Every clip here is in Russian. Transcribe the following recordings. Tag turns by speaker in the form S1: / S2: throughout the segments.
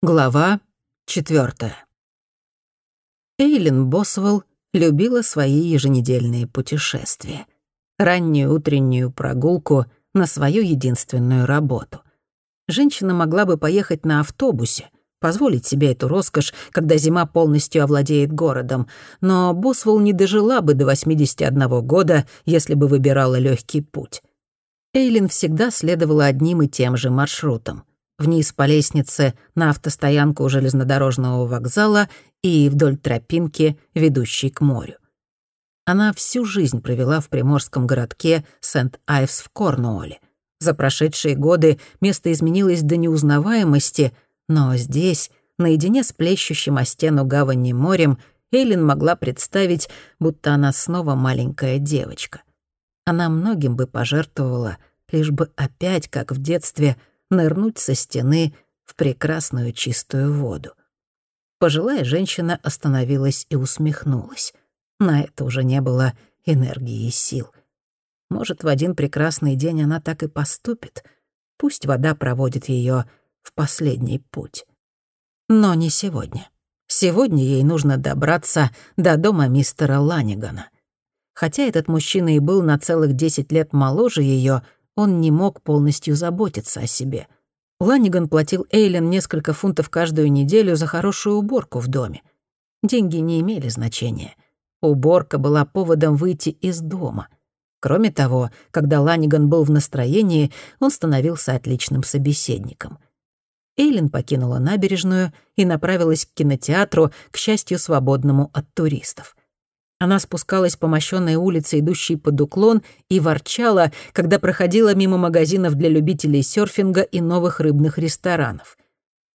S1: Глава четвертая. Эйлин Босвелл любила свои еженедельные путешествия. Раннюю утреннюю прогулку на свою единственную работу. Женщина могла бы поехать на автобусе, позволить себе эту роскошь, когда зима полностью овладеет городом, но Босвелл не дожила бы до 81 года, если бы выбирала легкий путь. Эйлин всегда следовала одним и тем же маршрутом вниз по лестнице на автостоянку у железнодорожного вокзала и вдоль тропинки, ведущей к морю. Она всю жизнь провела в приморском городке Сент-Айвс в Корнуолле. За прошедшие годы место изменилось до неузнаваемости, но здесь, наедине с плещущим о стену гавани морем, Эйлин могла представить, будто она снова маленькая девочка. Она многим бы пожертвовала, лишь бы опять, как в детстве, нырнуть со стены в прекрасную чистую воду. Пожилая женщина остановилась и усмехнулась. На это уже не было энергии и сил. Может, в один прекрасный день она так и поступит. Пусть вода проводит ее в последний путь. Но не сегодня. Сегодня ей нужно добраться до дома мистера Ланигана. Хотя этот мужчина и был на целых десять лет моложе ее, он не мог полностью заботиться о себе. Ланиган платил Эйлен несколько фунтов каждую неделю за хорошую уборку в доме. Деньги не имели значения. Уборка была поводом выйти из дома. Кроме того, когда Ланиган был в настроении, он становился отличным собеседником. Эйлин покинула набережную и направилась к кинотеатру, к счастью, свободному от туристов. Она спускалась по мощенной улице, идущей под уклон, и ворчала, когда проходила мимо магазинов для любителей серфинга и новых рыбных ресторанов.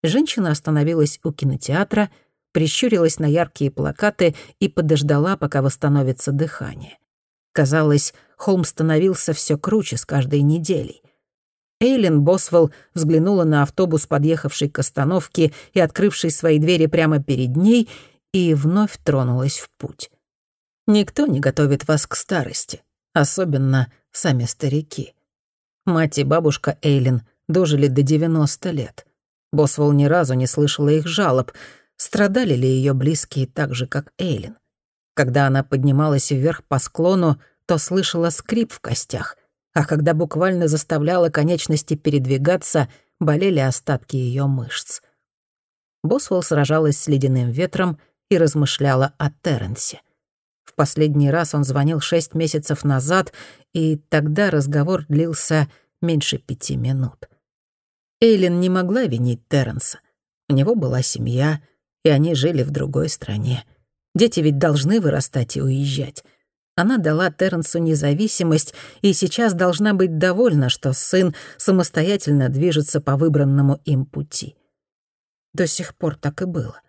S1: Женщина остановилась у кинотеатра, прищурилась на яркие плакаты и подождала, пока восстановится дыхание. Казалось, холм становился все круче с каждой неделей. Эйлин Босвелл взглянула на автобус, подъехавший к остановке и открывший свои двери прямо перед ней, и вновь тронулась в путь. Никто не готовит вас к старости, особенно сами старики. Мать и бабушка Эйлин дожили до 90 лет. Босвелл ни разу не слышала их жалоб, страдали ли ее близкие так же, как Эйлин. Когда она поднималась вверх по склону, то слышала скрип в костях, а когда буквально заставляла конечности передвигаться, болели остатки ее мышц. Босвелл сражалась с ледяным ветром и размышляла о Терренсе — в последний раз он звонил шесть месяцев назад, и тогда разговор длился меньше пяти минут. Эйлин не могла винить Терренса. У него была семья, и они жили в другой стране. Дети ведь должны вырастать и уезжать. Она дала Терренсу независимость и сейчас должна быть довольна, что сын самостоятельно движется по выбранному им пути. До сих пор так и было.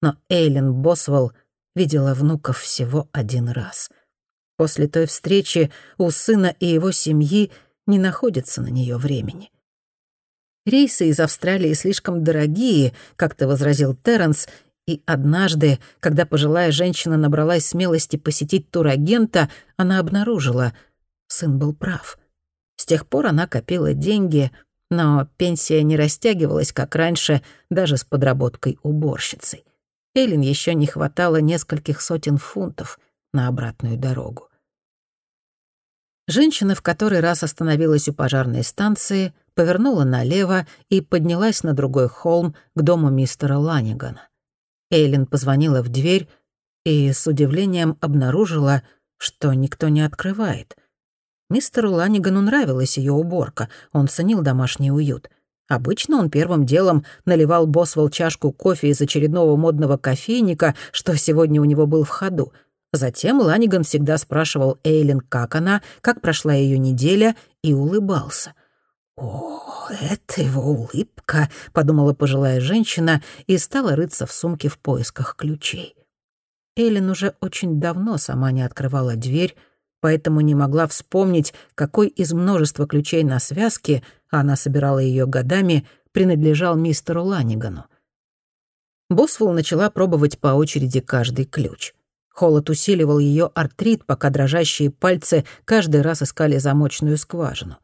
S1: Но Эйлин Босвелл видела внуков всего один раз. После той встречи у сына и его семьи не находится на нее времени. Рейсы из Австралии слишком дорогие, как-то возразил Терренс, и однажды, когда пожилая женщина набралась смелости посетить турагента, она обнаружила, сын был прав. С тех пор она копила деньги, но пенсия не растягивалась, как раньше, даже с подработкой уборщицей. Эллен еще не хватало нескольких сотен фунтов на обратную дорогу. Женщина в который раз остановилась у пожарной станции, повернула налево и поднялась на другой холм к дому мистера Ланигана. Эйлин позвонила в дверь и с удивлением обнаружила, что никто не открывает. Мистеру Ланигану нравилась ее уборка, он ценил домашний уют — Обычно он первым делом наливал Босвелл чашку кофе из очередного модного кофейника, что сегодня у него был в ходу. Затем Ланиган всегда спрашивал Эйлин, как она, как прошла ее неделя, и улыбался. «О, это его улыбка», — подумала пожилая женщина и стала рыться в сумке в поисках ключей. Эйлин уже очень давно сама не открывала дверь, поэтому не могла вспомнить, какой из множества ключей на связке, а она собирала ее годами, принадлежал мистеру Ланигану. Босвелл начала пробовать по очереди каждый ключ. Холод усиливал ее артрит, пока дрожащие пальцы каждый раз искали замочную скважину.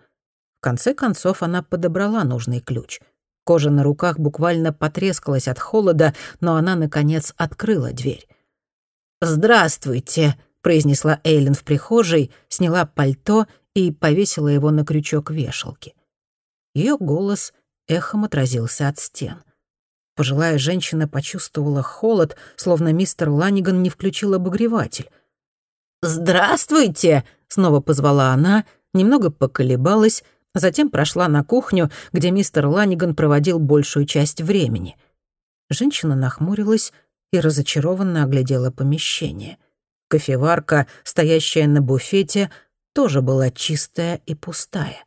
S1: В конце концов она подобрала нужный ключ. Кожа на руках буквально потрескалась от холода, но она, наконец, открыла дверь. «Здравствуйте», — произнесла Эйлин в прихожей, сняла пальто и повесила его на крючок вешалки. Ее голос эхом отразился от стен. Пожилая женщина почувствовала холод, словно мистер Ланиган не включил обогреватель. «Здравствуйте!» — снова позвала она, немного поколебалась, затем прошла на кухню, где мистер Ланиган проводил большую часть времени. Женщина нахмурилась и разочарованно оглядела помещение. Кофеварка, стоящая на буфете, тоже была чистая и пустая.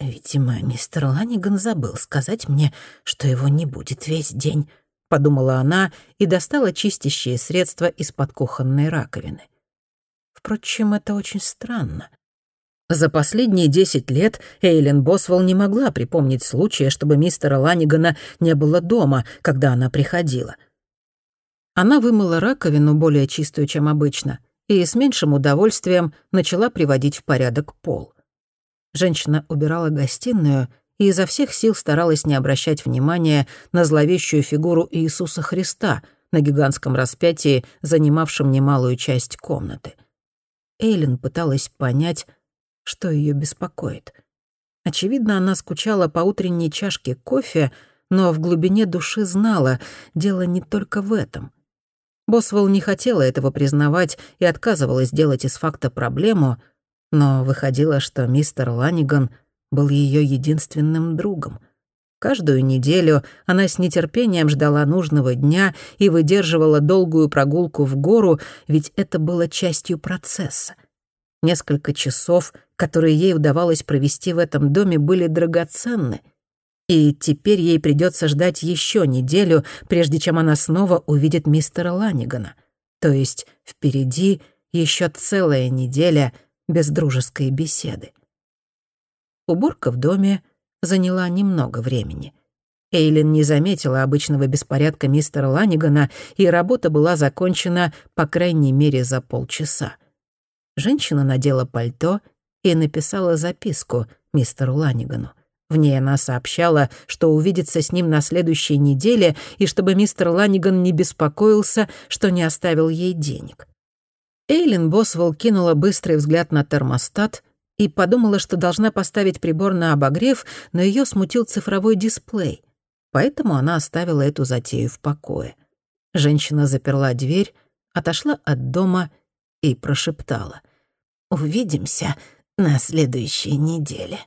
S1: «Видимо, мистер Ланиган забыл сказать мне, что его не будет весь день», — подумала она и достала чистящие средства из-под кухонной раковины. Впрочем, это очень странно. За последние десять лет Эйлен Босвелл не могла припомнить случая, чтобы мистера Ланигана не было дома, когда она приходила. Она вымыла раковину, более чистую, чем обычно, и с меньшим удовольствием начала приводить в порядок пол. Женщина убирала гостиную и изо всех сил старалась не обращать внимания на зловещую фигуру Иисуса Христа на гигантском распятии, занимавшем немалую часть комнаты. Эйлин пыталась понять, что ее беспокоит. Очевидно, она скучала по утренней чашке кофе, но в глубине души знала, дело не только в этом. Босвелл не хотела этого признавать и отказывалась делать из факта проблему — но выходило, что мистер Ланиган был ее единственным другом. Каждую неделю она с нетерпением ждала нужного дня и выдерживала долгую прогулку в гору, ведь это было частью процесса. Несколько часов, которые ей удавалось провести в этом доме, были драгоценны. И теперь ей придется ждать еще неделю, прежде чем она снова увидит мистера Ланигана. То есть впереди еще целая неделя — без дружеской беседы. Уборка в доме заняла немного времени. Эйлин не заметила обычного беспорядка мистера Ланигана, и работа была закончена по крайней мере за полчаса. Женщина надела пальто и написала записку мистеру Ланигану. В ней она сообщала, что увидится с ним на следующей неделе, и чтобы мистер Ланиган не беспокоился, что не оставил ей денег. Эйлин Босвелл кинула быстрый взгляд на термостат и подумала, что должна поставить прибор на обогрев, но ее смутил цифровой дисплей. Поэтому она оставила эту затею в покое. Женщина заперла дверь, отошла от дома и прошептала. «Увидимся на следующей неделе».